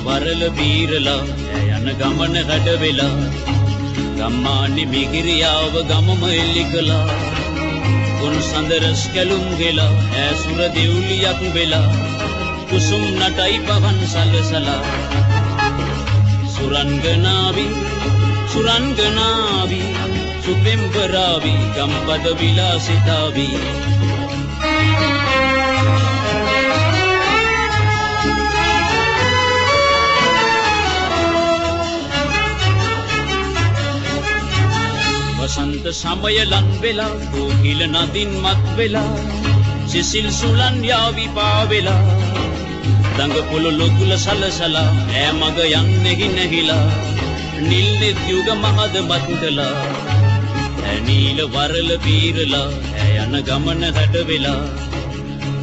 වරල බීරලා ඈ යන ගමන හැඩ වෙලා ගම්මානි මිගිරියාව ගමම එල්ලි කළා. ගොන් සඳරස් කැලුම් ගෙලා ඈසුර දෙව්ලියක් වෙලා. කුසුම් නටයි පවන් සලසලා. සුරංගනාවි සුරංගනාවි සුපෙම්බරාවි ගම්පද විලාසිතාවි. වසන්ත සමය ලන් වෙලා කෝකිල නදින් මත් වෙලා සිසිල් සුලන් යාවි පාවෙලා දඟ පොළොලො තුල සලසලා ඈ මග යන්නෙහි නැහිලා නිල් නෙත් යුග මහද මත් කළා ඈ නීල වරල පීරලා ඈ යන ගමන හැඩ වෙලා.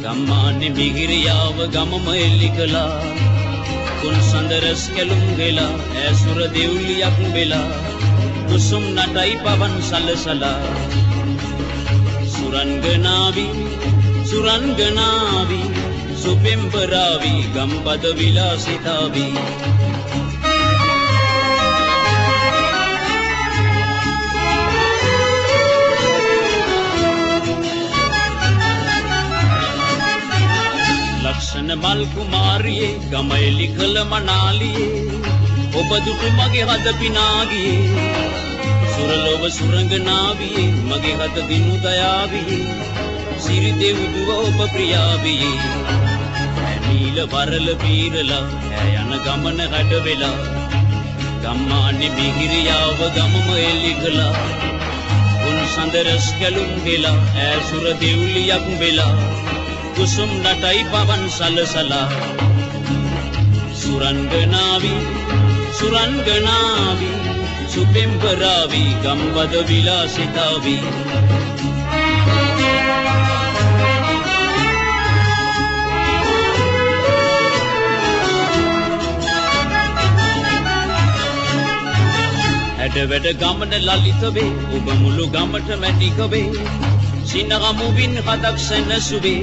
ගම්මානේ මිහිරියාව ගමම එල්ලි කළා. කුන් සඳරස් කැලුම් ගෙලා ඈ සුර දෙව්ලියක් වෙලා. කුසුම් නටයි පවන් සලසලා. සුරංගනාවි සුරංගනාවි සුපෙම්බරාවි ගම්පද විලාසිතාවි. ලක්ෂණ මල් කුමාරියේ ගමයිලි කළ මනාලියේ ඔබ දුටු මගේ හද පිනාගියේ. සුරලොව සුරංගනාවියේ මගේ හත දිනු දයාවියේ සිරි දෙව්දුව ඔබ ප්‍රියාවියේ ඇනීල වරල පීරලා ඈ යන ගමන හැඩ වෙලා ගම්මානි මිහිරියාව ගමම එල්ලි කළා උන් සඳරස් කැලුම් ගෙලා ඈ සුර දෙව්ලියක් වෙලා. කුසුම් නටයි පවන් සලසලා. සුරංගනාවි සුරංගනාවි. සුපෙම්බරාවි ගම්බද විලාසිතාවි. හැඩ වැඩ ගමන ලලිත වේ ඔබ මුළු ගමට මැටික වේ. සිනගමුවින් හදක් සැනසුවේ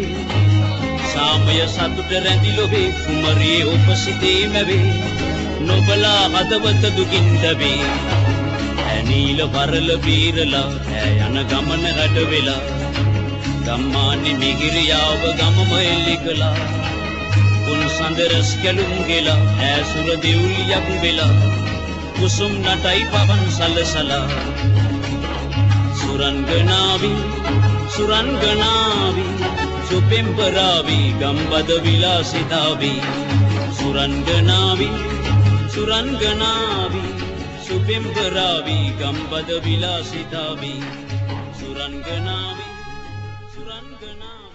සාමය සතුට රැඳි ලොවේ කුමරියේ ඔබ සිතේ මැවේ නොබලා හදවත දුකින් දවේ ඇනීල වරල බීරලා ඈ යන ගමන හැඩ වෙලා. ගම්මානි මිගිරියාව ගමම එල්ලි කළා. උන් සඳරස් කැලුම් ගෙලා ඈසුර දෙව්ලියක් වෙලා. කුසුම් නටයි පවන් සලසලා. සුරංගනාවි සුරංගනාවි සුපෙම්පරාවි ගම්බද විලාසිතාවි. සුරංගනාවි සුරංගනාවි සුපෙම්පරාවි ගම්බද විලාසිතාවි. සුරංගනාවි සුරංගනාවි